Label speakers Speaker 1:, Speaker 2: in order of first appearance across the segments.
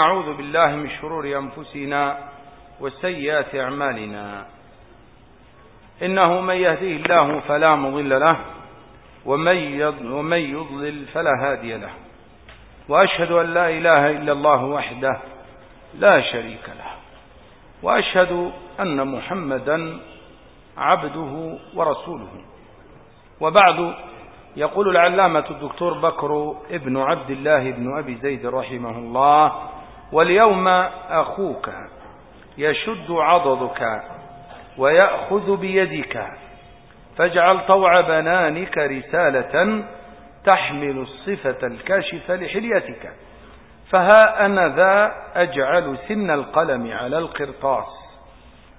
Speaker 1: أعوذ بالله من شرور أنفسنا وسيئات أعمالنا. إنه من يهديه الله فلا مضل له ومن يضلل فلا هادي له. وأشهد أن لا إله إلا الله وحده لا شريك له. وأشهد أن محمدا عبده ورسوله. وبعد يقول العلامة الدكتور بكر ابن عبد الله بن أبي زيد رحمه الله واليوم أخوك يشد عضدك ويأخذ بيدك فاجعل طوع بنانك رسالة تحمل الصفة الكاشفة لحليتك. فها أنا ذا أجعل سن القلم على القرطاس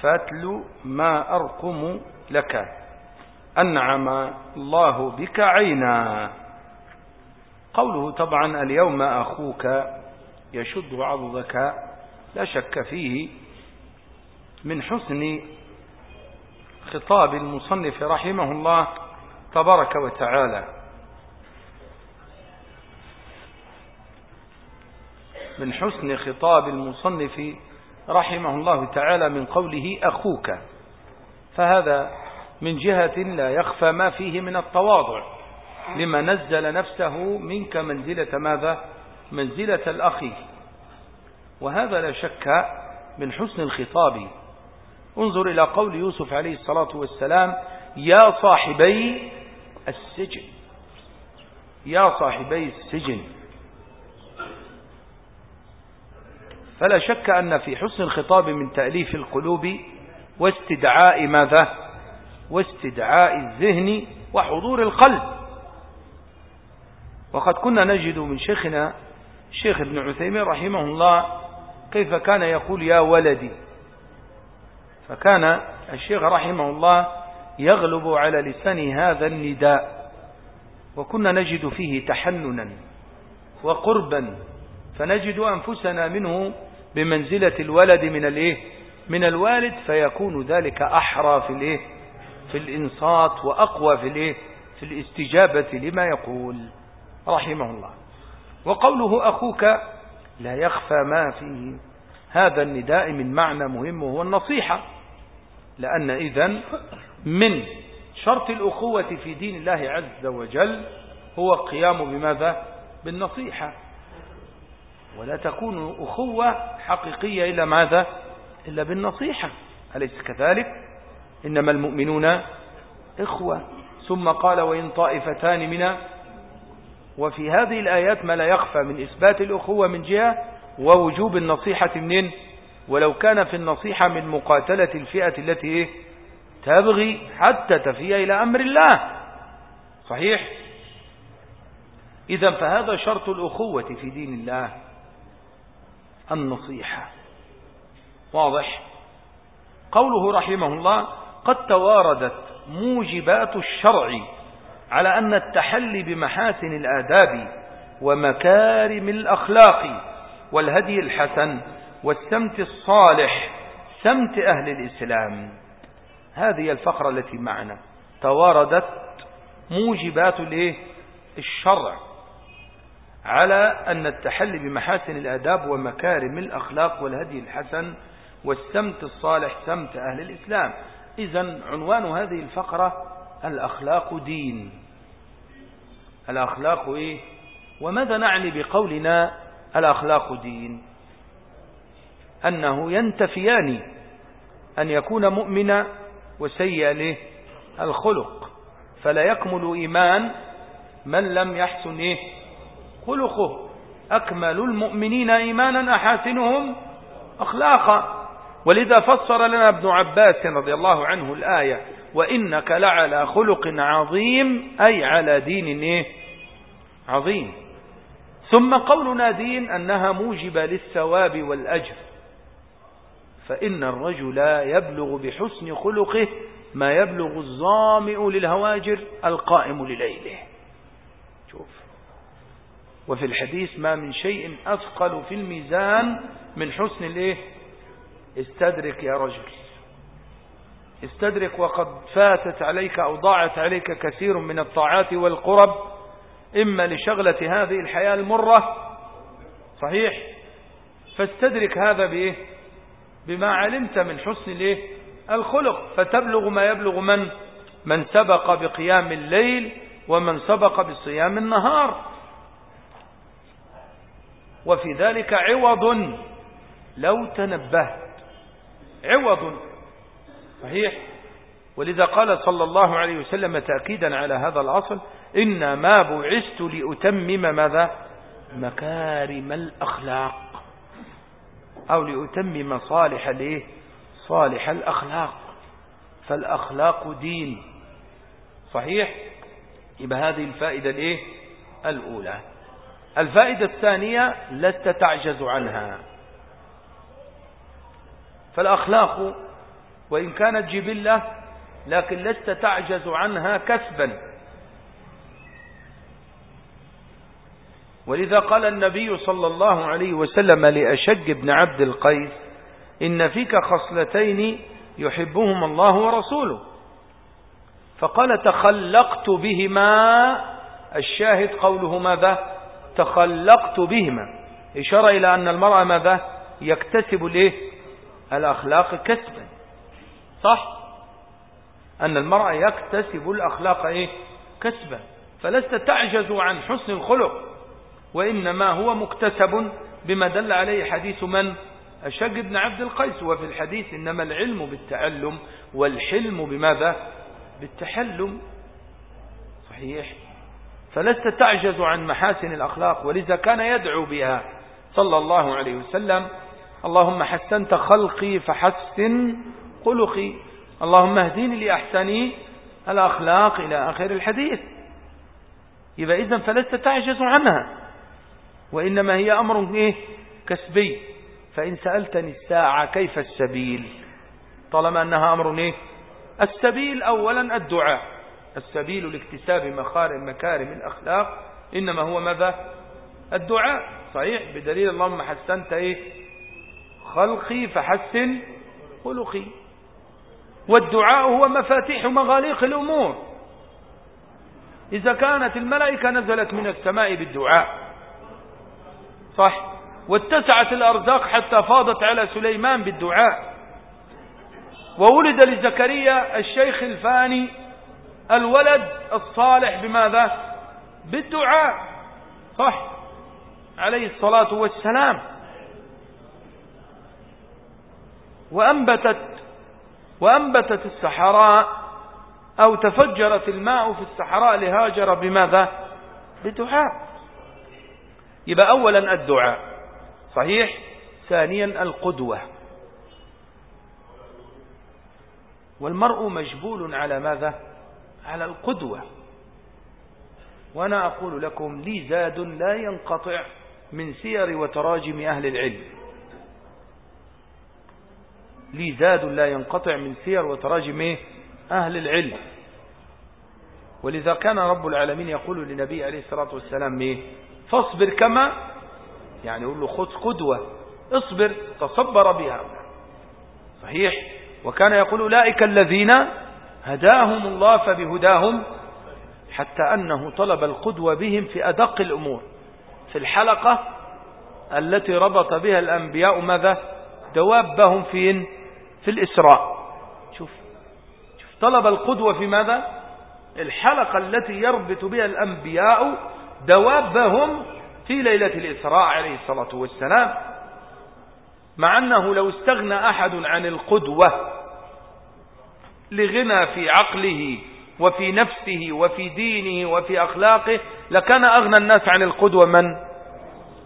Speaker 1: فاتل ما أرقم لك. أنعم الله بك عينا. قوله طبعا اليوم أخوك يشد عضدك لا شك فيه من حسن خطاب المصنف رحمه الله تبارك وتعالى. من حسن خطاب المصنف رحمه الله تعالى من قوله أخوك. فهذا من جهة لا يخفى ما فيه من التواضع لما نزل نفسه منك منزلة ماذا؟ منزلة الأخ. وهذا لا شك من حسن الخطاب. انظر إلى قول يوسف عليه الصلاة والسلام يا صاحبي السجن. يا صاحبي السجن. فلا شك أن في حسن الخطاب من تأليف القلوب واستدعاء ماذا؟ واستدعاء الذهن وحضور القلب. وقد كنا نجد من شيخنا الشيخ ابن عثيمين رحمه الله كيف كان يقول يا ولدي؟ فكان الشيخ رحمه الله يغلب على لسان هذا النداء وكنا نجد فيه تحننا وقربا فنجد أنفسنا منه بمنزلة الولد من الإيه؟ من الوالد فيكون ذلك أحرى في الإيه؟ في الإنصات وأقوى في الإيه؟ في الاستجابة لما يقول رحمه الله. وقوله أخوك لا يخفى ما فيه. هذا النداء من معنى مهم وهو النصيحة لأن إذن من شرط الأخوة في دين الله عز وجل هو القيام بماذا؟ بالنصيحة. ولا تكون أخوة حقيقية إلا ماذا؟ إلا بالنصيحة. أليس كذلك؟ إنما المؤمنون إخوة. ثم قال وإن طائفتان من وفي هذه الآيات ما لا يخفى من إثبات الأخوة من جهة ووجوب النصيحة منين؟ ولو كان في النصيحة من مقاتلة الفئة التي تبغي حتى تفي إلى أمر الله. صحيح؟ إذا فهذا شرط الأخوة في دين الله. النصيحة. واضح؟ قوله رحمه الله قد تواردت موجبات الشرع على أن التحلي بمحاسن الآداب ومكارم الأخلاق والهدي الحسن والسمت الصالح سمت أهل الإسلام. هذه الفقرة التي معنا تواردت موجبات الشرع. على أن التحلي بمحاسن الآداب ومكارم الأخلاق والهدي الحسن والسمت الصالح سمت أهل الإسلام. إذا عنوان هذه الفقرة الأخلاق دين. الأخلاق إيه؟ وماذا نعني بقولنا الأخلاق دين؟ أنه ينتفيان أن يكون مؤمنا وسيء له الخلق فلا يكمل إيمان من لم يحسن إيه؟ خلقه. أكمل المؤمنين إيمانا أحاسنهم أخلاقا. ولذا فسر لنا ابن عباس رضي الله عنه الآية وإنك لعلى خلق عظيم أي على دين إيه؟ عظيم. ثم قولنا دين أنها موجبة للثواب والأجر. فإن الرجل يبلغ بحسن خلقه ما يبلغ الظامئ للهواجر القائم لليله. شوف. وفي الحديث ما من شيء أثقل في الميزان من حسن الإيه؟ استدرك يا رجل. استدرك وقد فاتت عليك أو ضاعت عليك كثير من الطاعات والقرب إما لشغلة هذه الحياة المرة صحيح؟ فاستدرك هذا بإيه؟ بما علمت من حسن الإيه؟ الخلق. فتبلغ ما يبلغ من؟ من سبق بقيام الليل ومن سبق بصيام النهار. وفي ذلك عوض لو تنبهت عوض. صحيح. ولذا قال صلى الله عليه وسلم تأكيدا على هذا الأصل إن ما بعثت لأتمم ماذا؟ مكارم الأخلاق. أو لأتمم صالح الايه صالح الأخلاق. فالأخلاق دين. صحيح؟ يبقى هذه الفائدة الايه الأولى. الفائدة الثانية لست تعجز عنها. فالأخلاق وإن كانت جبلة لكن لست تعجز عنها كسبا. ولذا قال النبي صلى الله عليه وسلم لأشج بن عبد القيس إن فيك خصلتين يحبهما الله ورسوله. فقال تخلقت بهما الشاهد قوله ماذا؟ تخلقت بهما. إشارة إلى أن المرأة ماذا؟ يكتسب الايه الأخلاق كسبا. صح؟ أن المرأة يكتسب الأخلاق إيه؟ كسبا. فلست تعجز عن حسن الخلق وإنما هو مكتسب بما دل عليه حديث من؟ أشج بن عبد القيس. وفي الحديث إنما العلم بالتعلم والحلم بماذا؟ بالتحلم. صحيح. فلست تعجز عن محاسن الأخلاق ولذا كان يدعو بها صلى الله عليه وسلم اللهم حسنت خلقي فحسن خلقي. اللهم اهديني لأحسن الأخلاق إلى آخر الحديث. يبقى إذن فلست تعجز عنها. وإنما هي أمر إيه؟ كسبي. فإن سألتني الساعة كيف السبيل؟ طالما أنها أمر إيه؟ السبيل أولا الدعاء. السبيل لاكتساب مخارم مكارم الأخلاق. إنما هو ماذا؟ الدعاء. صحيح؟ بدليل اللهم حسنت إيه؟ خلقي فحسن خلقي. والدعاء هو مفاتيح مغاليق الأمور. إذا كانت الملائكة نزلت من السماء بالدعاء صح. واتسعت الأرزاق حتى فاضت على سليمان بالدعاء. وولد لزكريا الشيخ الفاني الولد الصالح بماذا؟ بالدعاء صح. عليه الصلاة والسلام. وأنبتت وأنبتت السحراء أو تفجرت الماء في السحراء لهاجر بماذا؟ بدعاء. يبقى أولا الدعاء. صحيح؟ ثانيا القدوة. والمرء مجبول على ماذا؟ على القدوة. وأنا أقول لكم لي زاد لا ينقطع من سير وتراجم أهل العلم. لي زاد لا ينقطع من سير وتراجم؟ أهل العلم. ولذا كان رب العالمين يقول لنبي عليه الصلاة والسلام إيه؟ فاصبر كما يعني يقول له خذ قدوة اصبر تصبر بها. صحيح؟ وكان يقول أولئك الذين هداهم الله فبهداهم حتى أنه طلب القدوة بهم في أدق الأمور. في الحلقة التي ربط بها الأنبياء ماذا؟ دوابهم فين؟ في الإسراء. شوف شوف طلب القدوة في ماذا؟ الحلقة التي يربط بها الأنبياء دوابهم في ليلة الإسراء عليه الصلاة والسلام. مع أنه لو استغنى أحد عن القدوة لغنى في عقله وفي نفسه وفي دينه وفي أخلاقه لكان أغنى الناس عن القدوة من؟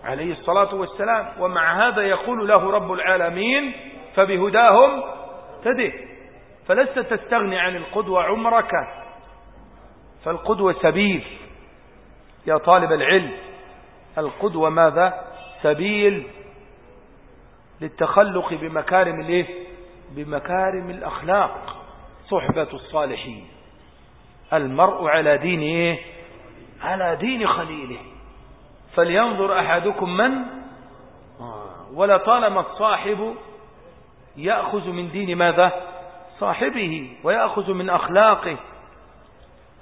Speaker 1: عليه الصلاة والسلام. ومع هذا يقول له رب العالمين فبهداهم تده فلست تستغني عن القدوة عمرك فالقدوة سبيل. يا طالب العلم القدوة ماذا؟ سبيل للتخلق بمكارم الإيه؟ بمكارم الأخلاق. صحبة الصالحين. المرء على دين إيه؟ على دين خليله. فلينظر أحدكم من؟ آه، ولا طالما الصاحب يأخذ من دين ماذا؟ صاحبه ويأخذ من أخلاقه.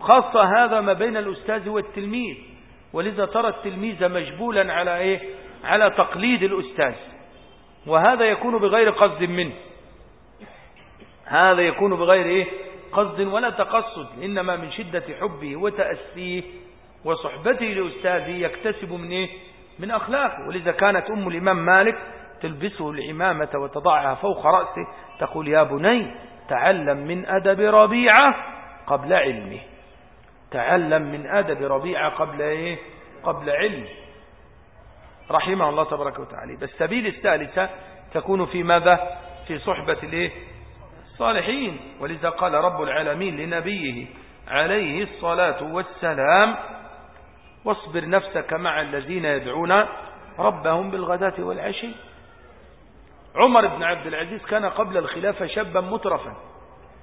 Speaker 1: خاصة هذا ما بين الأستاذ والتلميذ. ولذا ترى التلميذ مجبولا على إيه؟ على تقليد الأستاذ. وهذا يكون بغير قصد منه. هذا يكون بغير إيه؟ قصد ولا تقصد. إنما من شدة حبه وتأسيه وصحبته لأستاذه يكتسب من إيه؟ من أخلاقه. ولذا كانت أم الإمام مالك تلبسه العمامة وتضعها فوق رأسه تقول يا بني تعلم من أدب ربيعة قبل علمه. تعلم من أدب ربيعة قبل إيه؟ قبل علم رحمه الله تبارك وتعالى. السبيل الثالثة تكون في ماذا؟ في صحبة الإيه؟ الصالحين. ولذا قال رب العالمين لنبيه عليه الصلاة والسلام واصبر نفسك مع الذين يدعون ربهم بالغداة والعشي عمر بن عبد العزيز كان قبل الخلافة شابا مترفا.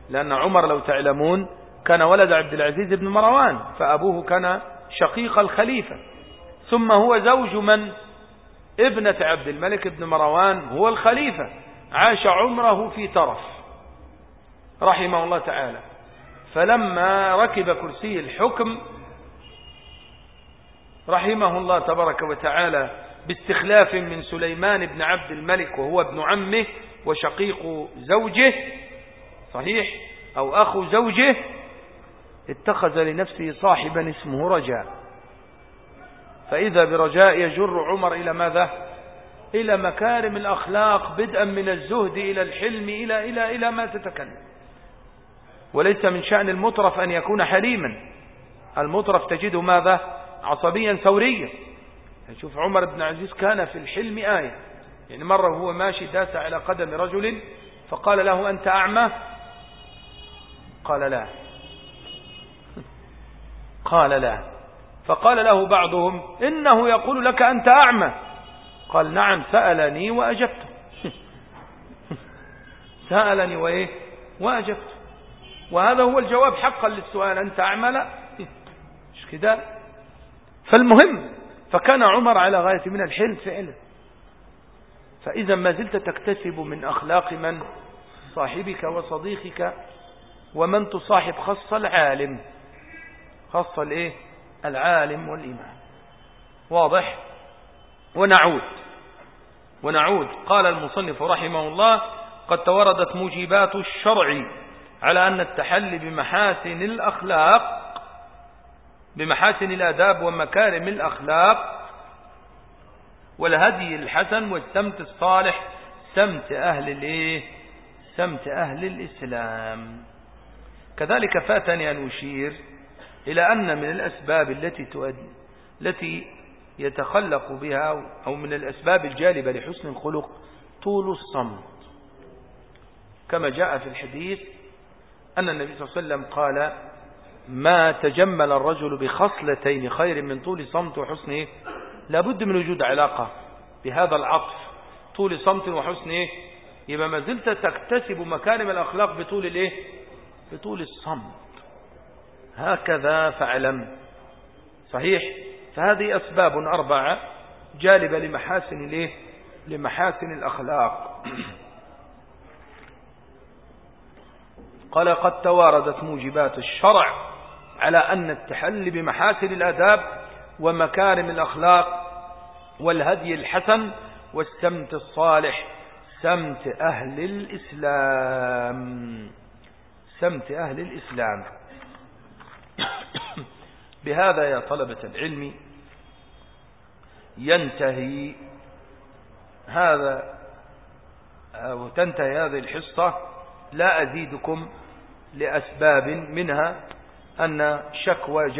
Speaker 1: لأن عمر لو تعلمون كان ولد عبد العزيز بن مروان فأبوه كان شقيق الخليفة. ثم هو زوج من؟ ابنة عبد الملك بن مروان هو الخليفة. عاش عمره في ترف رحمه الله تعالى. فلما ركب كرسي الحكم رحمه الله تبارك وتعالى باستخلاف من سليمان بن عبد الملك وهو ابن عمه وشقيق زوجه صحيح؟ أو أخو زوجه اتخذ لنفسه صاحبا اسمه رجاء. فإذا برجاء يجر عمر إلى ماذا؟ إلى مكارم الأخلاق بدءا من الزهد إلى الحلم إلى, إلى, إلى ما تتكلم. وليس من شأن المطرف أن يكون حليما. المطرف تجده ماذا؟ عصبيا ثوريا. نشوف عمر بن عزيز كان في الحلم آية. يعني مرة وهو ماشي داس على قدم رجل فقال له أنت أعمى؟ قال لا. قال لا. فقال له بعضهم إنه يقول لك أنت أعمى. قال نعم سألني وأجبت. سألني وإيه؟ وأجبت. وهذا هو الجواب حقا للسؤال أنت أعمى؟ لا. مش كده؟ فالمهم فكان عمر على غاية من الحلم فعلا. فإذا ما زلت تكتسب من أخلاق من؟ صاحبك وصديقك. ومن تصاحب خاصة العالم. خاصة الإيه؟ العالم والإمام واضح؟ ونعود. ونعود. قال المصنف رحمه الله قد توردت موجبات الشرع على أن التحلي بمحاسن الأخلاق بمحاسن الآداب ومكارم الأخلاق والهدي الحسن والسمت الصالح سمت أهل الإيه؟ سمت أهل الإسلام. كذلك فاتني أن أشير إلى أن من الأسباب التي تؤدي التي يتخلق بها أو من الأسباب الجالبة لحسن الخلق طول الصمت. كما جاء في الحديث أن النبي صلى الله عليه وسلم قال ما تجمل الرجل بخصلتين خير من طول صمت وحسن؟ لابد من وجود علاقة بهذا العطف طول صمت وحسن إيه؟ يبقى ما زلت تكتسب مكارم الأخلاق بطول الإيه؟ بطول الصمت هكذا فاعلم صحيح فهذه أسباب أربعة جالبة لمحاسن الإيه؟ لمحاسن الأخلاق قال قد تواردت موجبات الشرع على أن التحلي بمحاسن الأداب ومكارم الأخلاق والهدي الحسن والسمت الصالح سمت أهل الإسلام. سمت أهل الإسلام. بهذا يا طلبة العلم ينتهي هذا أو تنتهي هذه الحصة. لا أزيدكم لأسباب منها أن شكوى